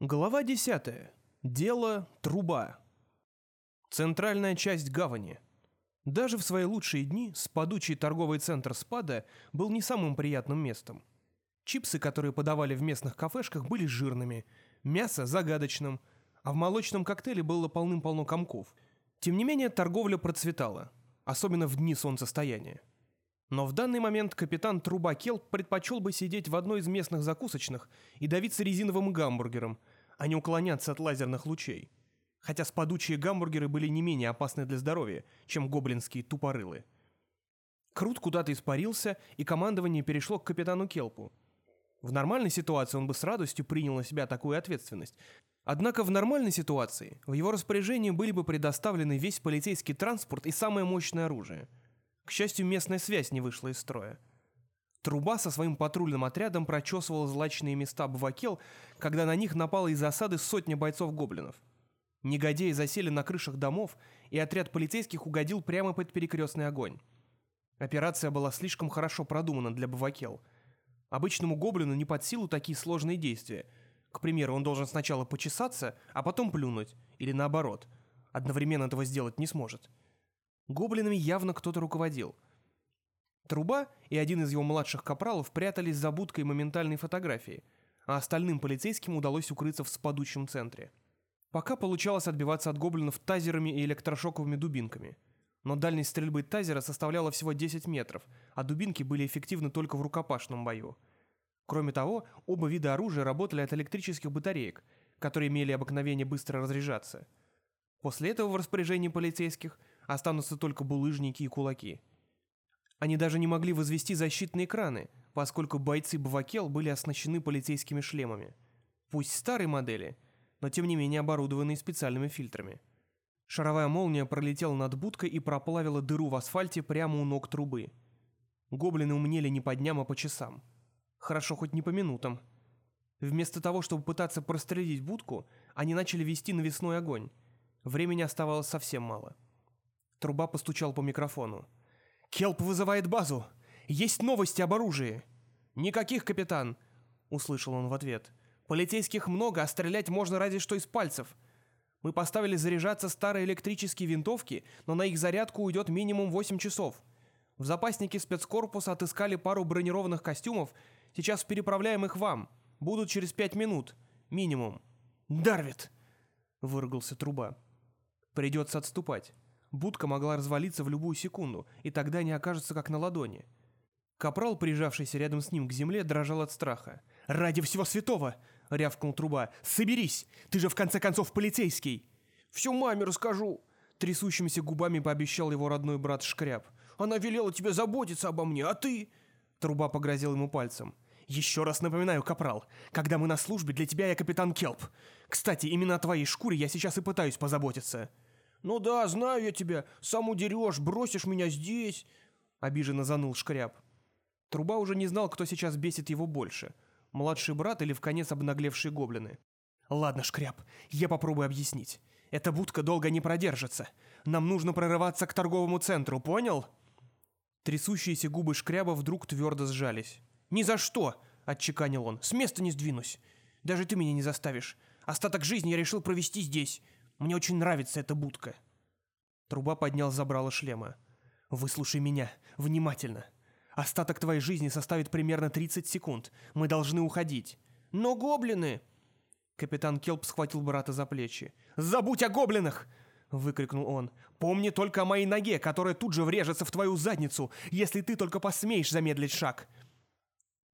Глава 10. Дело труба. Центральная часть гавани. Даже в свои лучшие дни спадучий торговый центр Спада был не самым приятным местом. Чипсы, которые подавали в местных кафешках, были жирными, мясо – загадочным, а в молочном коктейле было полным-полно комков. Тем не менее, торговля процветала, особенно в дни солнцестояния. Но в данный момент капитан Труба Келп предпочел бы сидеть в одной из местных закусочных и давиться резиновым гамбургером, а не уклоняться от лазерных лучей. Хотя спадучие гамбургеры были не менее опасны для здоровья, чем гоблинские тупорылы. Крут куда-то испарился, и командование перешло к капитану Келпу. В нормальной ситуации он бы с радостью принял на себя такую ответственность. Однако в нормальной ситуации в его распоряжении были бы предоставлены весь полицейский транспорт и самое мощное оружие – к счастью, местная связь не вышла из строя. Труба со своим патрульным отрядом прочесывала злачные места Бавакел, когда на них напала из засады сотня бойцов-гоблинов. Негодяи засели на крышах домов, и отряд полицейских угодил прямо под перекрестный огонь. Операция была слишком хорошо продумана для Бавакел. Обычному гоблину не под силу такие сложные действия. К примеру, он должен сначала почесаться, а потом плюнуть, или наоборот. Одновременно этого сделать не сможет. Гоблинами явно кто-то руководил. Труба и один из его младших капралов прятались за будкой моментальной фотографии, а остальным полицейским удалось укрыться в спадущем центре. Пока получалось отбиваться от гоблинов тазерами и электрошоковыми дубинками. Но дальность стрельбы тазера составляла всего 10 метров, а дубинки были эффективны только в рукопашном бою. Кроме того, оба вида оружия работали от электрических батареек, которые имели обыкновение быстро разряжаться. После этого в распоряжении полицейских – Останутся только булыжники и кулаки. Они даже не могли возвести защитные экраны, поскольку бойцы Бавакел были оснащены полицейскими шлемами. Пусть старой модели, но тем не менее оборудованные специальными фильтрами. Шаровая молния пролетела над будкой и проплавила дыру в асфальте прямо у ног трубы. Гоблины умнели не по дням, а по часам. Хорошо хоть не по минутам. Вместо того, чтобы пытаться прострелить будку, они начали вести навесной огонь. Времени оставалось совсем мало. Труба постучал по микрофону. «Келп вызывает базу! Есть новости об оружии!» «Никаких, капитан!» — услышал он в ответ. «Полицейских много, а стрелять можно разве что из пальцев. Мы поставили заряжаться старые электрические винтовки, но на их зарядку уйдет минимум 8 часов. В запаснике спецкорпуса отыскали пару бронированных костюмов, сейчас переправляем их вам. Будут через 5 минут. Минимум». «Дарвит!» — выругался труба. «Придется отступать». Будка могла развалиться в любую секунду, и тогда не окажется как на ладони. Капрал, прижавшийся рядом с ним к земле, дрожал от страха. «Ради всего святого!» — рявкнул труба. «Соберись! Ты же в конце концов полицейский!» «Всю маме расскажу!» — трясущимися губами пообещал его родной брат Шкряб. «Она велела тебе заботиться обо мне, а ты...» Труба погрозил ему пальцем. «Еще раз напоминаю, Капрал, когда мы на службе, для тебя я капитан Келп. Кстати, именно о твоей шкуре я сейчас и пытаюсь позаботиться». «Ну да, знаю я тебя. Сам удерешь, бросишь меня здесь!» Обиженно заныл Шкряб. Труба уже не знал, кто сейчас бесит его больше. Младший брат или в конец обнаглевшие гоблины. «Ладно, Шкряб, я попробую объяснить. Эта будка долго не продержится. Нам нужно прорываться к торговому центру, понял?» Трясущиеся губы Шкряба вдруг твердо сжались. «Ни за что!» — отчеканил он. «С места не сдвинусь. Даже ты меня не заставишь. Остаток жизни я решил провести здесь. Мне очень нравится эта будка». Труба поднял забрало шлема. «Выслушай меня. Внимательно. Остаток твоей жизни составит примерно 30 секунд. Мы должны уходить». «Но гоблины!» Капитан Келп схватил брата за плечи. «Забудь о гоблинах!» — выкрикнул он. «Помни только о моей ноге, которая тут же врежется в твою задницу, если ты только посмеешь замедлить шаг!»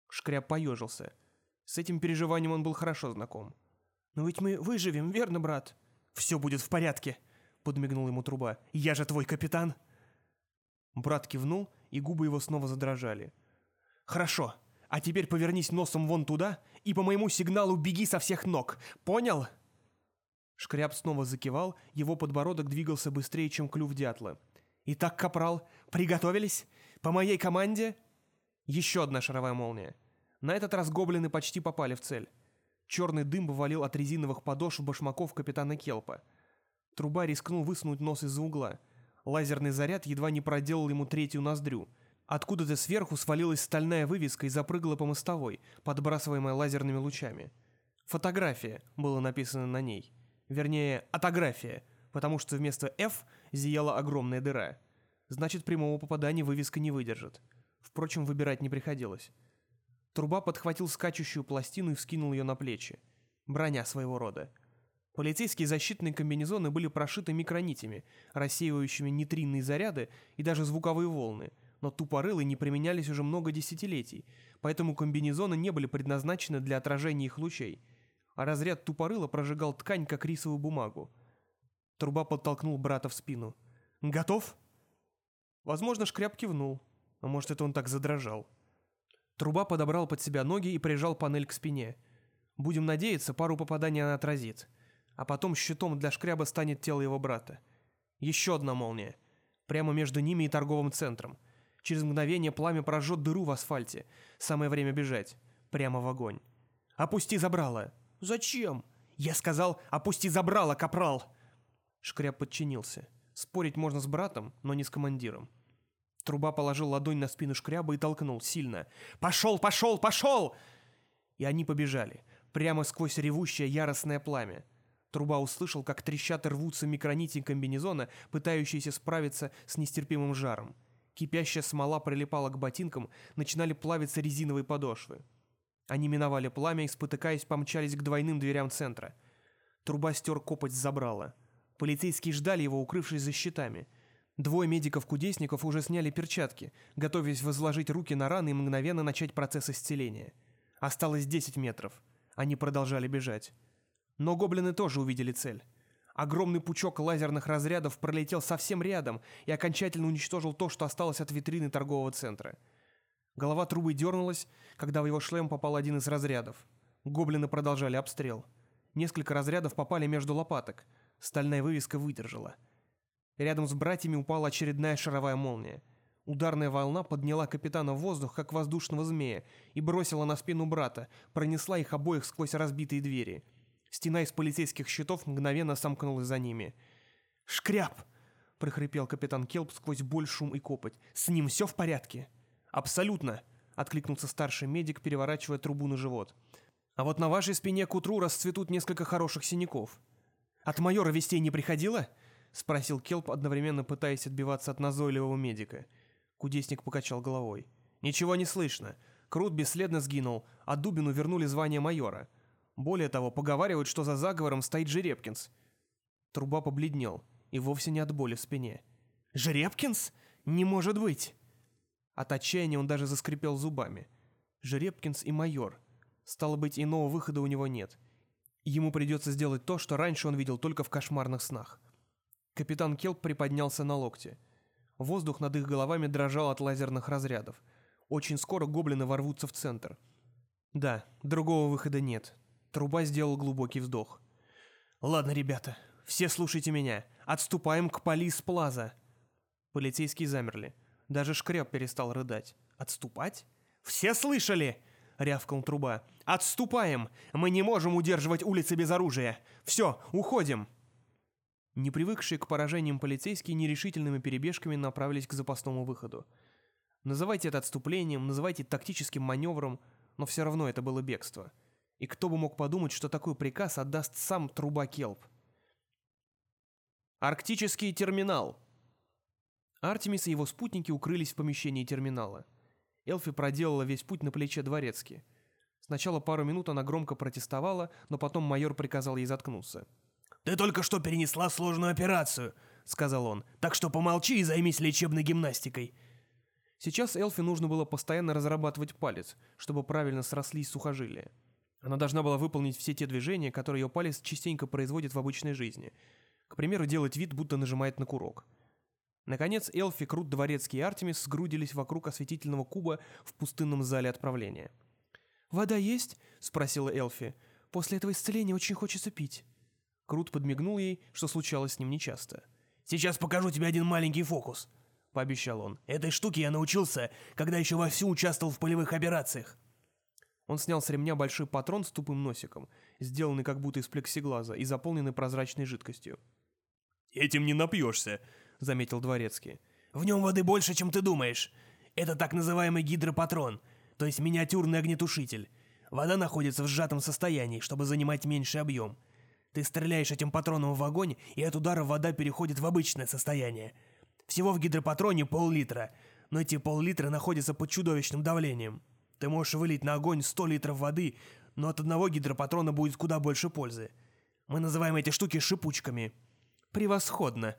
Шкряб поежился. С этим переживанием он был хорошо знаком. «Но ведь мы выживем, верно, брат?» «Все будет в порядке», — подмигнул ему труба. «Я же твой капитан!» Брат кивнул, и губы его снова задрожали. «Хорошо, а теперь повернись носом вон туда и по моему сигналу беги со всех ног. Понял?» Шкряб снова закивал, его подбородок двигался быстрее, чем клюв дятла. «Итак, капрал, приготовились? По моей команде?» Еще одна шаровая молния. На этот раз гоблины почти попали в цель. Черный дым повалил от резиновых подошв башмаков капитана Келпа. Труба рискнул высунуть нос из-за угла. Лазерный заряд едва не проделал ему третью ноздрю. Откуда-то сверху свалилась стальная вывеска и запрыгала по мостовой, подбрасываемая лазерными лучами. Фотография было написано на ней. Вернее, атография, потому что вместо «F» зияла огромная дыра. Значит, прямого попадания вывеска не выдержит. Впрочем, выбирать не приходилось. Труба подхватил скачущую пластину и вскинул ее на плечи. Броня своего рода. Полицейские защитные комбинезоны были прошиты микронитями, рассеивающими нейтринные заряды и даже звуковые волны, но тупорылы не применялись уже много десятилетий, поэтому комбинезоны не были предназначены для отражения их лучей, а разряд тупорыла прожигал ткань, как рисовую бумагу. Труба подтолкнул брата в спину. «Готов?» Возможно, Шкряб кивнул, а может, это он так задрожал. Труба подобрал под себя ноги и прижал панель к спине. Будем надеяться, пару попаданий она отразит. А потом щитом для Шкряба станет тело его брата. Еще одна молния. Прямо между ними и торговым центром. Через мгновение пламя прожжет дыру в асфальте. Самое время бежать. Прямо в огонь. «Опусти забрало!» «Зачем?» «Я сказал, опусти забрало, капрал!» Шкряб подчинился. Спорить можно с братом, но не с командиром. Труба положил ладонь на спину шкряба и толкнул сильно. «Пошел, пошел, пошел!» И они побежали, прямо сквозь ревущее яростное пламя. Труба услышал, как трещат и рвутся микронити комбинезона, пытающиеся справиться с нестерпимым жаром. Кипящая смола прилипала к ботинкам, начинали плавиться резиновые подошвы. Они миновали пламя и, спотыкаясь, помчались к двойным дверям центра. Труба стер копоть с забрала. Полицейские ждали его, укрывшись за щитами. Двое медиков-кудесников уже сняли перчатки, готовясь возложить руки на раны и мгновенно начать процесс исцеления. Осталось 10 метров. Они продолжали бежать. Но гоблины тоже увидели цель. Огромный пучок лазерных разрядов пролетел совсем рядом и окончательно уничтожил то, что осталось от витрины торгового центра. Голова трубы дернулась, когда в его шлем попал один из разрядов. Гоблины продолжали обстрел. Несколько разрядов попали между лопаток – Стальная вывеска выдержала. Рядом с братьями упала очередная шаровая молния. Ударная волна подняла капитана в воздух, как воздушного змея, и бросила на спину брата, пронесла их обоих сквозь разбитые двери. Стена из полицейских щитов мгновенно сомкнулась за ними. «Шкряп!» — прохрипел капитан Келп сквозь боль, шум и копоть. «С ним все в порядке?» «Абсолютно!» — откликнулся старший медик, переворачивая трубу на живот. «А вот на вашей спине к утру расцветут несколько хороших синяков. «От майора вестей не приходило?» — спросил Келп, одновременно пытаясь отбиваться от назойливого медика. Кудесник покачал головой. «Ничего не слышно. Крут бесследно сгинул, а Дубину вернули звание майора. Более того, поговаривают, что за заговором стоит Жеребкинс». Труба побледнел, и вовсе не от боли в спине. «Жеребкинс? Не может быть!» От отчаяния он даже заскрипел зубами. Жеребкинс и майор. Стало быть, иного выхода у него нет — Ему придется сделать то, что раньше он видел только в кошмарных снах. Капитан Келп приподнялся на локте. Воздух над их головами дрожал от лазерных разрядов. Очень скоро гоблины ворвутся в центр. Да, другого выхода нет. Труба сделал глубокий вздох. «Ладно, ребята, все слушайте меня. Отступаем к Полис Плаза». Полицейские замерли. Даже Шкряб перестал рыдать. «Отступать? Все слышали?» рявкнул труба. «Отступаем! Мы не можем удерживать улицы без оружия! Все, уходим!» Не привыкшие к поражениям полицейские нерешительными перебежками направились к запасному выходу. Называйте это отступлением, называйте тактическим маневром, но все равно это было бегство. И кто бы мог подумать, что такой приказ отдаст сам труба Келп. Арктический терминал. Артемис и его спутники укрылись в помещении терминала. Элфи проделала весь путь на плече дворецки. Сначала пару минут она громко протестовала, но потом майор приказал ей заткнуться. «Ты только что перенесла сложную операцию», — сказал он, «так что помолчи и займись лечебной гимнастикой». Сейчас Элфи нужно было постоянно разрабатывать палец, чтобы правильно срослись сухожилия. Она должна была выполнить все те движения, которые ее палец частенько производит в обычной жизни. К примеру, делать вид, будто нажимает на курок. Наконец Элфи, Крут, Дворецкий и Артемис сгрудились вокруг осветительного куба в пустынном зале отправления. «Вода есть?» — спросила Элфи. «После этого исцеления очень хочется пить». Крут подмигнул ей, что случалось с ним нечасто. «Сейчас покажу тебе один маленький фокус», — пообещал он. «Этой штуке я научился, когда еще вовсю участвовал в полевых операциях». Он снял с ремня большой патрон с тупым носиком, сделанный как будто из плексиглаза и заполненный прозрачной жидкостью. «Этим не напьешься», — заметил Дворецкий. «В нем воды больше, чем ты думаешь. Это так называемый гидропатрон, то есть миниатюрный огнетушитель. Вода находится в сжатом состоянии, чтобы занимать меньший объем. Ты стреляешь этим патроном в огонь, и от удара вода переходит в обычное состояние. Всего в гидропатроне пол-литра, но эти пол-литра находятся под чудовищным давлением. Ты можешь вылить на огонь 100 литров воды, но от одного гидропатрона будет куда больше пользы. Мы называем эти штуки шипучками. Превосходно,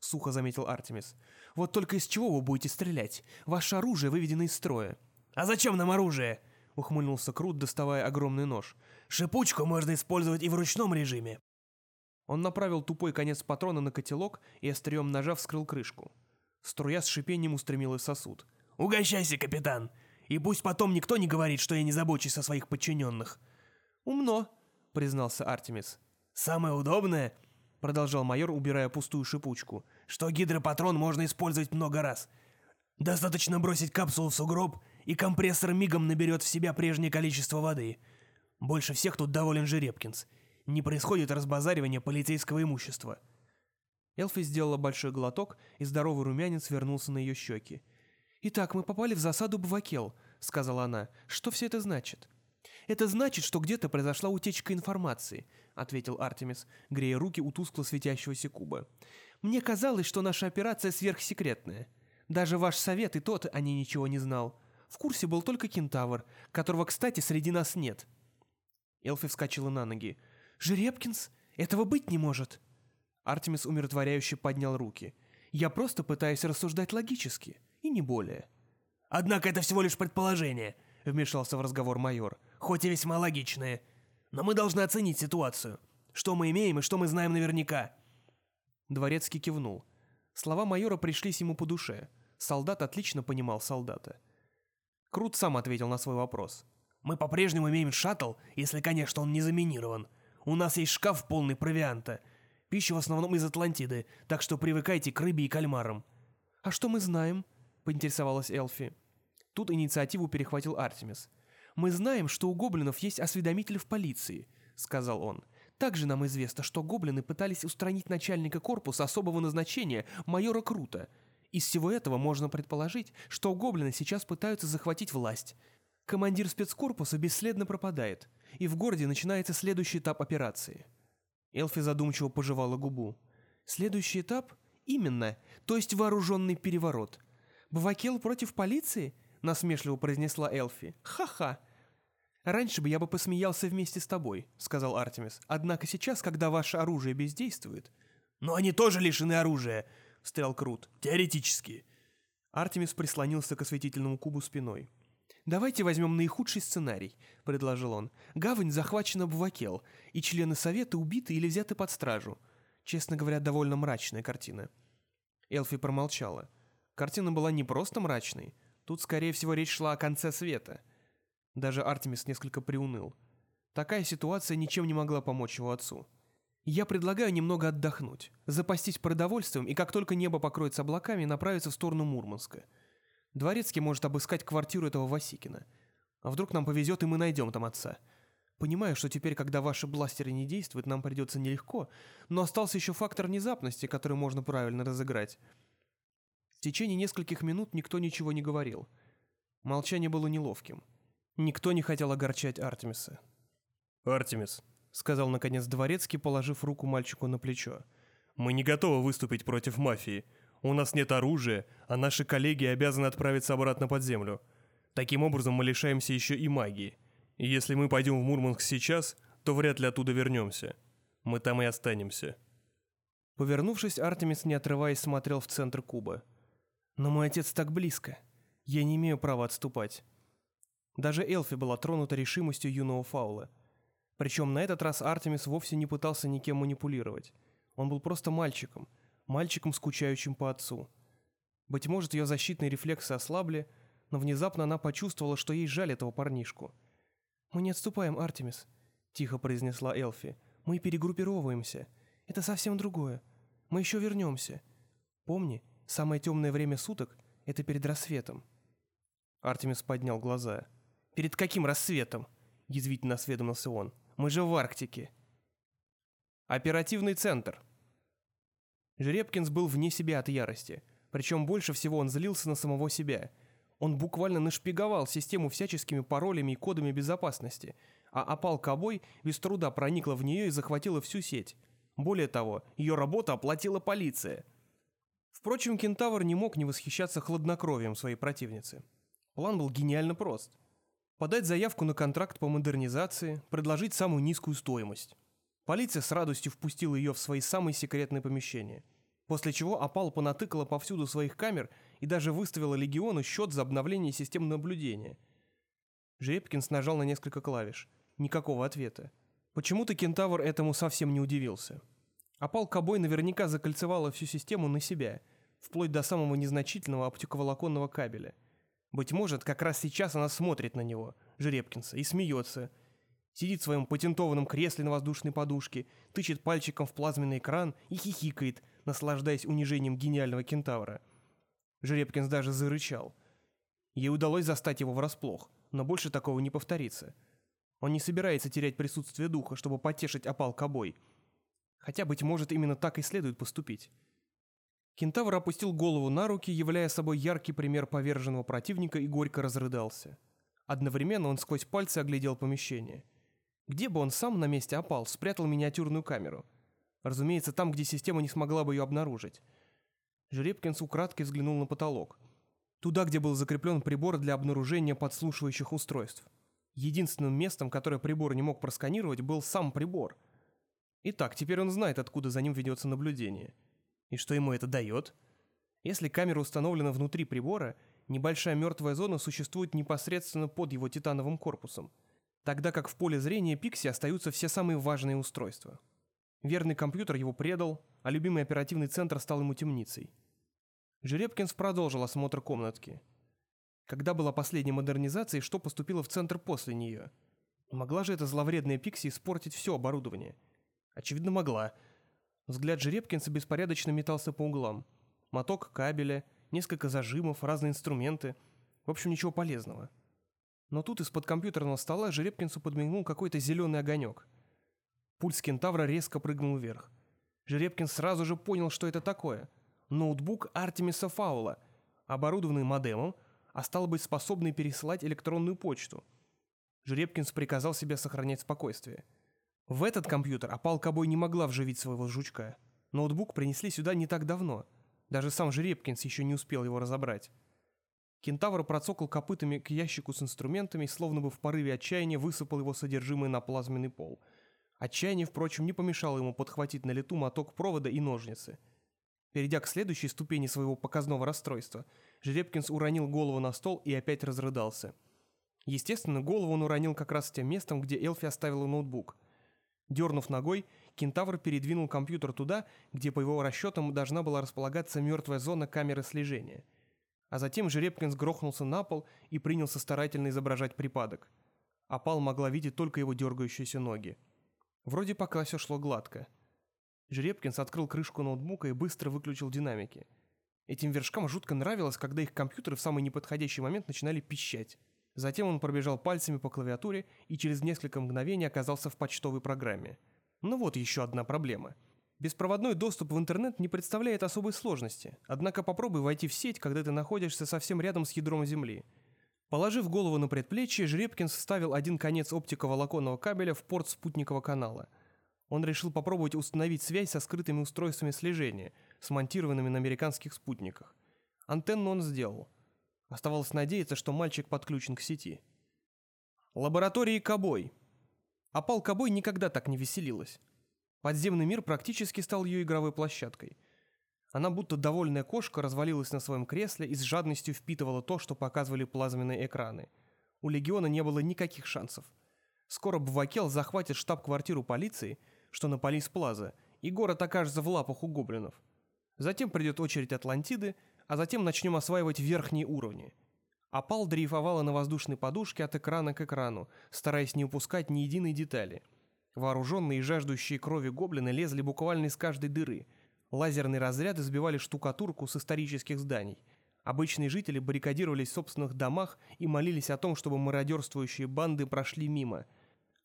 сухо заметил Артемис. Вот только из чего вы будете стрелять? Ваше оружие выведено из строя. А зачем нам оружие? Ухмыльнулся Крут, доставая огромный нож. Шипучку можно использовать и в ручном режиме. Он направил тупой конец патрона на котелок и острием ножа вскрыл крышку. Струя с шипением устремилась в сосуд. «Угощайся, капитан!» И пусть потом никто не говорит, что я не забочусь о своих подчиненных». «Умно», — признался Артемис. «Самое удобное», — продолжал майор, убирая пустую шипучку, «что гидропатрон можно использовать много раз. Достаточно бросить капсулу в сугроб, и компрессор мигом наберет в себя прежнее количество воды. Больше всех тут доволен Жеребкинс. Не происходит разбазаривание полицейского имущества». Элфи сделала большой глоток, и здоровый румянец вернулся на ее щеки. «Итак, мы попали в засаду Бавакел», — сказала она. «Что все это значит?» «Это значит, что где-то произошла утечка информации», — ответил Артемис, грея руки у тускло светящегося куба. «Мне казалось, что наша операция сверхсекретная. Даже ваш совет и тот о ней ничего не знал. В курсе был только кентавр, которого, кстати, среди нас нет». Элфи вскочила на ноги. «Жеребкинс? Этого быть не может!» Артемис умиротворяюще поднял руки. «Я просто пытаюсь рассуждать логически и не более. «Однако это всего лишь предположение», — вмешался в разговор майор, «хоть и весьма логичное. Но мы должны оценить ситуацию. Что мы имеем и что мы знаем наверняка». Дворецкий кивнул. Слова майора пришлись ему по душе. Солдат отлично понимал солдата. Крут сам ответил на свой вопрос. «Мы по-прежнему имеем шаттл, если, конечно, он не заминирован. У нас есть шкаф полный провианта. Пища в основном из Атлантиды, так что привыкайте к рыбе и кальмарам». «А что мы знаем?» — поинтересовалась Элфи. Тут инициативу перехватил Артемис. «Мы знаем, что у гоблинов есть осведомитель в полиции», — сказал он. «Также нам известно, что гоблины пытались устранить начальника корпуса особого назначения, майора Крута. Из всего этого можно предположить, что гоблины сейчас пытаются захватить власть. Командир спецкорпуса бесследно пропадает, и в городе начинается следующий этап операции». Элфи задумчиво пожевала губу. «Следующий этап? Именно, то есть вооруженный переворот. «Бавакел против полиции?» — насмешливо произнесла Элфи. «Ха-ха!» «Раньше бы я бы посмеялся вместе с тобой», — сказал Артемис. «Однако сейчас, когда ваше оружие бездействует...» «Но они тоже лишены оружия», — встрял Крут. «Теоретически». Артемис прислонился к осветительному кубу спиной. «Давайте возьмем наихудший сценарий», — предложил он. «Гавань захвачена Бавакел, и члены Совета убиты или взяты под стражу. Честно говоря, довольно мрачная картина». Элфи промолчала. Картина была не просто мрачной, тут, скорее всего, речь шла о конце света. Даже Артемис несколько приуныл. Такая ситуация ничем не могла помочь его отцу. «Я предлагаю немного отдохнуть, запастись продовольствием и как только небо покроется облаками, направиться в сторону Мурманска. Дворецкий может обыскать квартиру этого Васикина. А вдруг нам повезет, и мы найдем там отца. Понимаю, что теперь, когда ваши бластеры не действуют, нам придется нелегко, но остался еще фактор внезапности, который можно правильно разыграть». В течение нескольких минут никто ничего не говорил. Молчание было неловким. Никто не хотел огорчать Артемиса. «Артемис», — сказал наконец Дворецкий, положив руку мальчику на плечо. «Мы не готовы выступить против мафии. У нас нет оружия, а наши коллеги обязаны отправиться обратно под землю. Таким образом мы лишаемся еще и магии. И если мы пойдем в Мурманск сейчас, то вряд ли оттуда вернемся. Мы там и останемся». Повернувшись, Артемис, не отрываясь, смотрел в центр куба. Но мой отец так близко. Я не имею права отступать. Даже Элфи была тронута решимостью юного фаула. Причем на этот раз Артемис вовсе не пытался никем манипулировать. Он был просто мальчиком, мальчиком, скучающим по отцу. Быть может, ее защитные рефлексы ослабли, но внезапно она почувствовала, что ей жаль этого парнишку. «Мы не отступаем, Артемис», — тихо произнесла Элфи. «Мы перегруппировываемся. Это совсем другое. Мы еще вернемся. Помни, Самое темное время суток — это перед рассветом». Артемис поднял глаза. «Перед каким рассветом?» — язвительно осведомился он. «Мы же в Арктике». Оперативный центр. Жеребкинс был вне себя от ярости. Причем больше всего он злился на самого себя. Он буквально нашпиговал систему всяческими паролями и кодами безопасности, а опал Кобой без труда проникла в нее и захватила всю сеть. Более того, ее работу оплатила полиция. Впрочем, Кентавр не мог не восхищаться хладнокровием своей противницы. План был гениально прост. Подать заявку на контракт по модернизации, предложить самую низкую стоимость. Полиция с радостью впустила ее в свои самые секретные помещения. После чего опал понатыкала повсюду своих камер и даже выставила Легиону счет за обновление систем наблюдения. Жеребкинс нажал на несколько клавиш. Никакого ответа. Почему-то кентавр этому совсем не удивился. Опал Кобой наверняка закольцевала всю систему на себя, вплоть до самого незначительного оптиковолоконного кабеля. Быть может, как раз сейчас она смотрит на него, Жеребкинса, и смеется. Сидит в своем патентованном кресле на воздушной подушке, тычет пальчиком в плазменный экран и хихикает, наслаждаясь унижением гениального кентавра. Жеребкинс даже зарычал. Ей удалось застать его врасплох, но больше такого не повторится. Он не собирается терять присутствие духа, чтобы потешить опал Кобой — Хотя, быть может, именно так и следует поступить. Кентавр опустил голову на руки, являя собой яркий пример поверженного противника и горько разрыдался. Одновременно он сквозь пальцы оглядел помещение. Где бы он сам на месте опал, спрятал миниатюрную камеру. Разумеется, там, где система не смогла бы ее обнаружить. Жеребкинс украдкой взглянул на потолок. Туда, где был закреплен прибор для обнаружения подслушивающих устройств. Единственным местом, которое прибор не мог просканировать, был сам прибор — Итак, теперь он знает, откуда за ним ведется наблюдение. И что ему это дает? Если камера установлена внутри прибора, небольшая мертвая зона существует непосредственно под его титановым корпусом, тогда как в поле зрения Пикси остаются все самые важные устройства. Верный компьютер его предал, а любимый оперативный центр стал ему темницей. Жеребкинс продолжил осмотр комнатки. Когда была последняя модернизация и что поступило в центр после нее? Могла же эта зловредная Пикси испортить все оборудование – Очевидно, могла. Взгляд Жеребкинса беспорядочно метался по углам. Моток кабеля, несколько зажимов, разные инструменты. В общем, ничего полезного. Но тут из-под компьютерного стола Жеребкинсу подмигнул какой-то зеленый огонек. Пульс кентавра резко прыгнул вверх. Жеребкин сразу же понял, что это такое. Ноутбук Артемиса Фаула, оборудованный модемом, а стало быть способный пересылать электронную почту. Жеребкинс приказал себе сохранять спокойствие. В этот компьютер опал Кобой не могла вживить своего жучка. Ноутбук принесли сюда не так давно. Даже сам Жеребкинс еще не успел его разобрать. Кентавр процокал копытами к ящику с инструментами, словно бы в порыве отчаяния высыпал его содержимое на плазменный пол. Отчаяние, впрочем, не помешало ему подхватить на лету моток провода и ножницы. Перейдя к следующей ступени своего показного расстройства, Жеребкинс уронил голову на стол и опять разрыдался. Естественно, голову он уронил как раз тем местом, где Элфи оставила ноутбук – Дернув ногой, кентавр передвинул компьютер туда, где, по его расчетам, должна была располагаться мертвая зона камеры слежения. А затем Жеребкинс грохнулся на пол и принялся старательно изображать припадок. Опал могла видеть только его дергающиеся ноги. Вроде пока все шло гладко. Жеребкинс открыл крышку ноутбука и быстро выключил динамики. Этим вершкам жутко нравилось, когда их компьютеры в самый неподходящий момент начинали пищать. Затем он пробежал пальцами по клавиатуре и через несколько мгновений оказался в почтовой программе. Ну вот еще одна проблема. Беспроводной доступ в интернет не представляет особой сложности, однако попробуй войти в сеть, когда ты находишься совсем рядом с ядром Земли. Положив голову на предплечье, Жеребкин вставил один конец оптиковолоконного кабеля в порт спутникового канала. Он решил попробовать установить связь со скрытыми устройствами слежения, смонтированными на американских спутниках. Антенну он сделал. Оставалось надеяться, что мальчик подключен к сети. Лаборатории Кобой. Опал Кобой никогда так не веселилась. Подземный мир практически стал ее игровой площадкой. Она будто довольная кошка развалилась на своем кресле и с жадностью впитывала то, что показывали плазменные экраны. У Легиона не было никаких шансов. Скоро Бвакел захватит штаб-квартиру полиции, что на Полис Плаза, и город окажется в лапах у гоблинов. Затем придет очередь Атлантиды, а затем начнем осваивать верхние уровни. Опал дрейфовала на воздушной подушке от экрана к экрану, стараясь не упускать ни единой детали. Вооруженные и жаждущие крови гоблины лезли буквально из каждой дыры. Лазерные разряды сбивали штукатурку с исторических зданий. Обычные жители баррикадировались в собственных домах и молились о том, чтобы мародерствующие банды прошли мимо.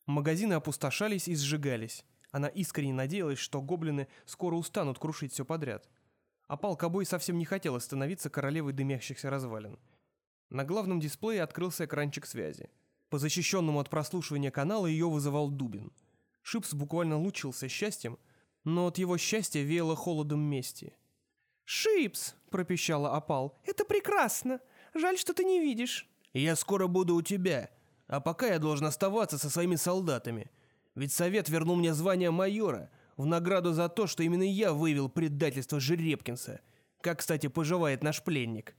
Магазины опустошались и сжигались. Она искренне надеялась, что гоблины скоро устанут крушить все подряд. Опал Кобой совсем не хотела становиться королевой дымящихся развалин. На главном дисплее открылся экранчик связи. По защищенному от прослушивания каналу ее вызывал Дубин Шипс буквально лучился счастьем, но от его счастья веяло холодом мести. «Шипс!» — пропищала Опал. «Это прекрасно! Жаль, что ты не видишь». «Я скоро буду у тебя, а пока я должен оставаться со своими солдатами. Ведь совет вернул мне звание майора в награду за то, что именно я выявил предательство Жеребкинса. Как, кстати, поживает наш пленник».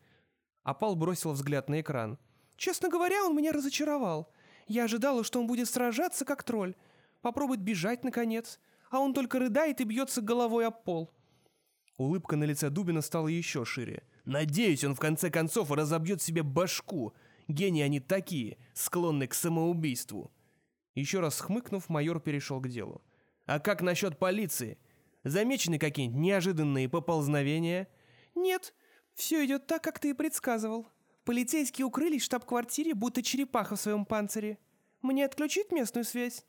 Опал бросил взгляд на экран. «Честно говоря, он меня разочаровал. Я ожидала, что он будет сражаться, как тролль. Попробует бежать, наконец. А он только рыдает и бьется головой об пол». Улыбка на лице Дубина стала еще шире. «Надеюсь, он в конце концов разобьет себе башку. Гении они такие, склонны к самоубийству». Еще раз хмыкнув, майор перешел к делу. «А как насчет полиции? Замечены какие-нибудь неожиданные поползновения?» «Нет, все идет так, как ты и предсказывал. Полицейские укрылись в штаб-квартире, будто черепаха в своем панцире. Мне отключить местную связь?»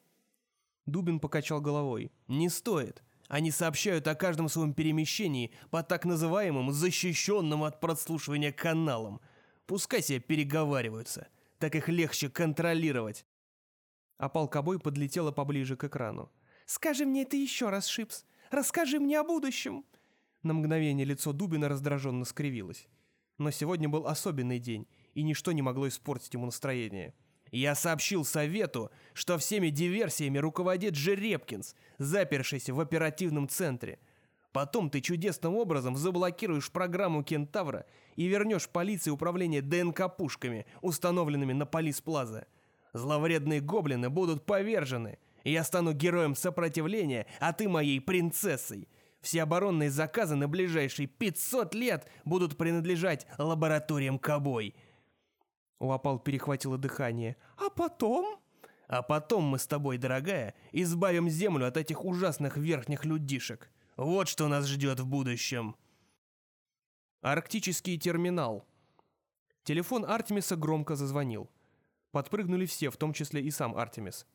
Дубин покачал головой. «Не стоит. Они сообщают о каждом своем перемещении по так называемым защищенным от прослушивания каналам. Пускай себе переговариваются. Так их легче контролировать. А полкобой подлетела поближе к экрану. «Скажи мне это еще раз, Шипс. Расскажи мне о будущем». На мгновение лицо Дубина раздраженно скривилось. Но сегодня был особенный день, и ничто не могло испортить ему настроение. Я сообщил совету, что всеми диверсиями руководит Жеребкинс, запершийся в оперативном центре. Потом ты чудесным образом заблокируешь программу Кентавра и вернешь полиции управление ДНК-пушками, установленными на Полис-Плаза. Зловредные гоблины будут повержены, я стану героем сопротивления, а ты моей принцессой. Все оборонные заказы на ближайшие 500 лет будут принадлежать лабораториям Кобой – у опал перехватило дыхание. «А потом?» «А потом мы с тобой, дорогая, избавим Землю от этих ужасных верхних людишек. Вот что нас ждет в будущем». Арктический терминал. Телефон Артемиса громко зазвонил. Подпрыгнули все, в том числе и сам Артемис.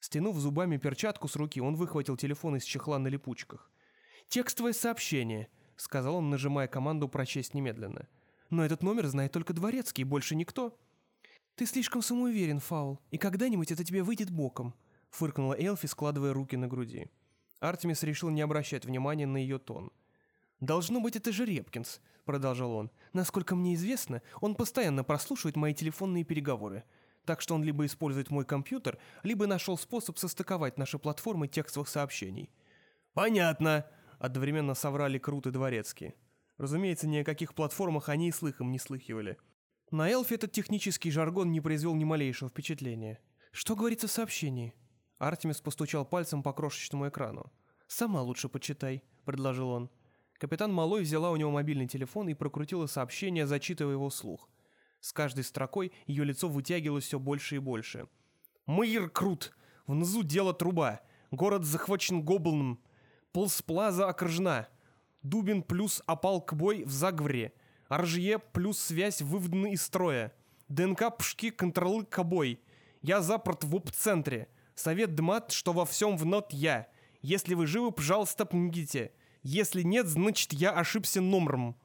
Стянув зубами перчатку с руки, он выхватил телефон из чехла на липучках. «Текстовое сообщение», — сказал он, нажимая команду «Прочесть немедленно». Но этот номер знает только Дворецкий, больше никто». «Ты слишком самоуверен, Фаул, и когда-нибудь это тебе выйдет боком», — фыркнула Элфи, складывая руки на груди. Артемис решил не обращать внимания на ее тон. «Должно быть, это же Репкинс», — продолжал он. «Насколько мне известно, он постоянно прослушивает мои телефонные переговоры. Так что он либо использует мой компьютер, либо нашел способ состыковать наши платформы текстовых сообщений». «Понятно», — одновременно соврали Крут и Дворецкий. Разумеется, ни о каких платформах они и слыхом не слыхивали. На Элфе этот технический жаргон не произвел ни малейшего впечатления. «Что говорится в сообщении?» Артемис постучал пальцем по крошечному экрану. «Сама лучше почитай», — предложил он. Капитан Малой взяла у него мобильный телефон и прокрутила сообщение, зачитывая его вслух. С каждой строкой ее лицо вытягивалось все больше и больше. «Мейер Крут! Внизу дело труба! Город захвачен гоблином! Полсплаза окружена! Дубин плюс опал к бой в Загвре. Аржье плюс связь выведены из строя. ДНК пшки контролы кобой. Я запорт в УП-центре. Совет дмат, что во всем внот я. Если вы живы, пожалуйста, помогите. Если нет, значит я ошибся номером.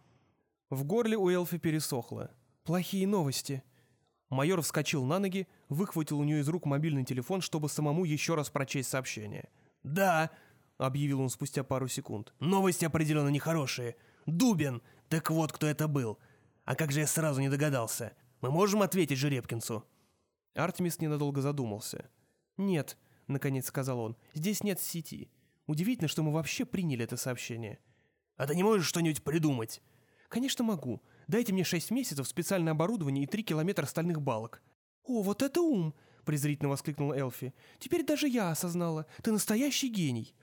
В горле у Элфи пересохло. Плохие новости. Майор вскочил на ноги, выхватил у нее из рук мобильный телефон, чтобы самому еще раз прочесть сообщение. «Да, — объявил он спустя пару секунд. «Новости определенно нехорошие. Дубин! Так вот, кто это был. А как же я сразу не догадался? Мы можем ответить Жеребкинцу?» Артемис ненадолго задумался. «Нет», — наконец сказал он, — «здесь нет сети. Удивительно, что мы вообще приняли это сообщение». «А ты не можешь что-нибудь придумать?» «Конечно могу. Дайте мне шесть месяцев, специальное оборудование и три километра стальных балок». «О, вот это ум!» — презрительно воскликнула Элфи. «Теперь даже я осознала. Ты настоящий гений!»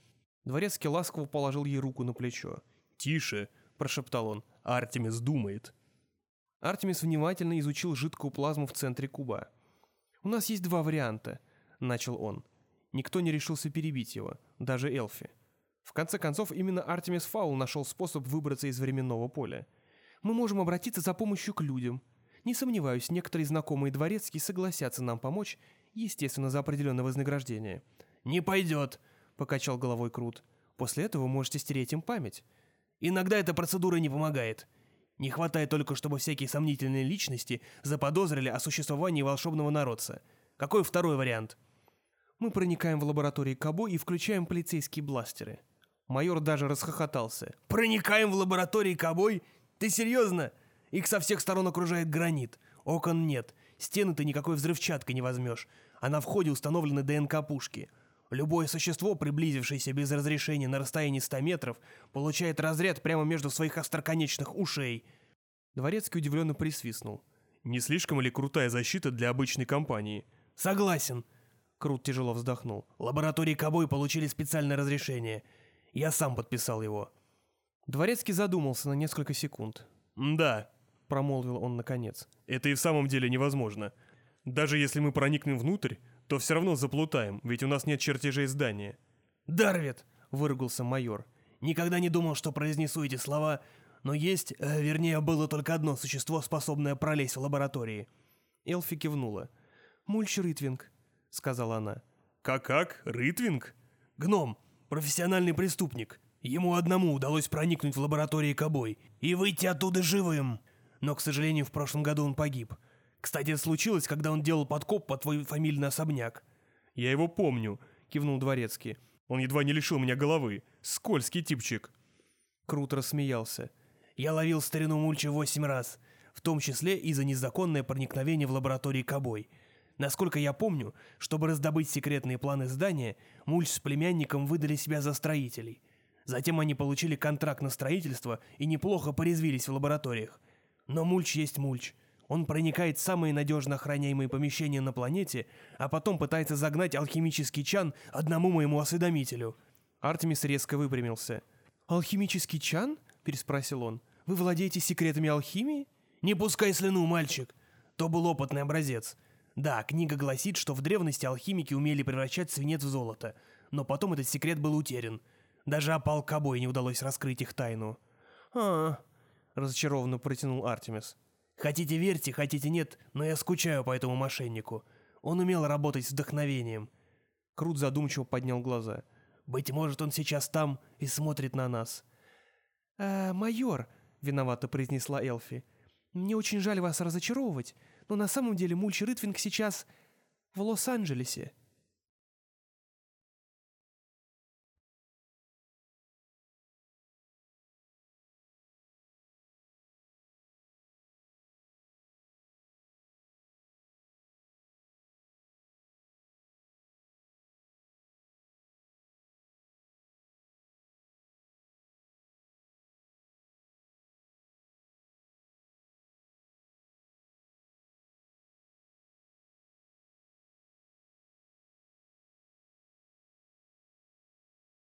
Дворецкий ласково положил ей руку на плечо. «Тише!» – прошептал он. «Артемис думает!» Артемис внимательно изучил жидкую плазму в центре куба. «У нас есть два варианта», – начал он. Никто не решился перебить его, даже Элфи. В конце концов, именно Артемис Фаул нашел способ выбраться из временного поля. «Мы можем обратиться за помощью к людям. Не сомневаюсь, некоторые знакомые дворецкие согласятся нам помочь, естественно, за определенное вознаграждение». «Не пойдет», — покачал головой Крут. «После этого можете стереть им память. Иногда эта процедура не помогает. Не хватает только, чтобы всякие сомнительные личности заподозрили о существовании волшебного народца. Какой второй вариант? Мы проникаем в лаборатории Кабо и включаем полицейские бластеры. Майор даже расхохотался. Проникаем в лаборатории Кабой? Ты серьезно? Их со всех сторон окружает гранит. Окон нет. Стены ты никакой взрывчаткой не возьмешь. А на входе установлены ДНК-пушки. Любое существо, приблизившееся без разрешения на расстоянии 100 метров, получает разряд прямо между своих остроконечных ушей. Дворецкий удивленно присвистнул. Не слишком ли крутая защита для обычной компании? Согласен. Крут тяжело вздохнул. Лаборатории Кобой получили специальное разрешение. Я сам подписал его. Дворецкий задумался на несколько секунд. «Да», — промолвил он наконец. «Это и в самом деле невозможно. Даже если мы проникнем внутрь, то все равно заплутаем, ведь у нас нет чертежей здания». «Дарвит!» — выругался майор. «Никогда не думал, что произнесу эти слова, но есть, э, вернее, было только одно существо, способное пролезть в лаборатории». Элфи кивнула. «Мульч Ритвинг», — сказала она. «Как-как? Ритвинг?» «Гном, профессиональный преступник. Ему одному удалось проникнуть в лаборатории Кобой и выйти оттуда живым. Но, к сожалению, в прошлом году он погиб. Кстати, это случилось, когда он делал подкоп под твой фамильный особняк». «Я его помню», — кивнул Дворецкий. «Он едва не лишил меня головы. Скользкий типчик». Крут рассмеялся. «Я ловил старину Мульча восемь раз, в том числе и за незаконное проникновение в лаборатории Кобой. Насколько я помню, чтобы раздобыть секретные планы здания, Мульч с племянником выдали себя за строителей. Затем они получили контракт на строительство и неплохо порезвились в лабораториях. Но Мульч есть Мульч. Он проникает в самые надежно охраняемые помещения на планете, а потом пытается загнать алхимический чан одному моему осведомителю. Артемис резко выпрямился. «Алхимический чан?» – переспросил он. «Вы владеете секретами алхимии?» «Не пускай слюну, мальчик!» То был опытный образец. Да, книга гласит, что в древности алхимики умели превращать свинец в золото, но потом этот секрет был утерян. Даже опал Кобой не удалось раскрыть их тайну. «А, разочарованно протянул Артемис. Хотите верьте, хотите нет, но я скучаю по этому мошеннику. Он умел работать с вдохновением. Крут задумчиво поднял глаза. Быть может, он сейчас там и смотрит на нас. «Э, майор», — виновато произнесла Элфи, — «мне очень жаль вас разочаровывать, но на самом деле Мульч Ритвинг сейчас в Лос-Анджелесе».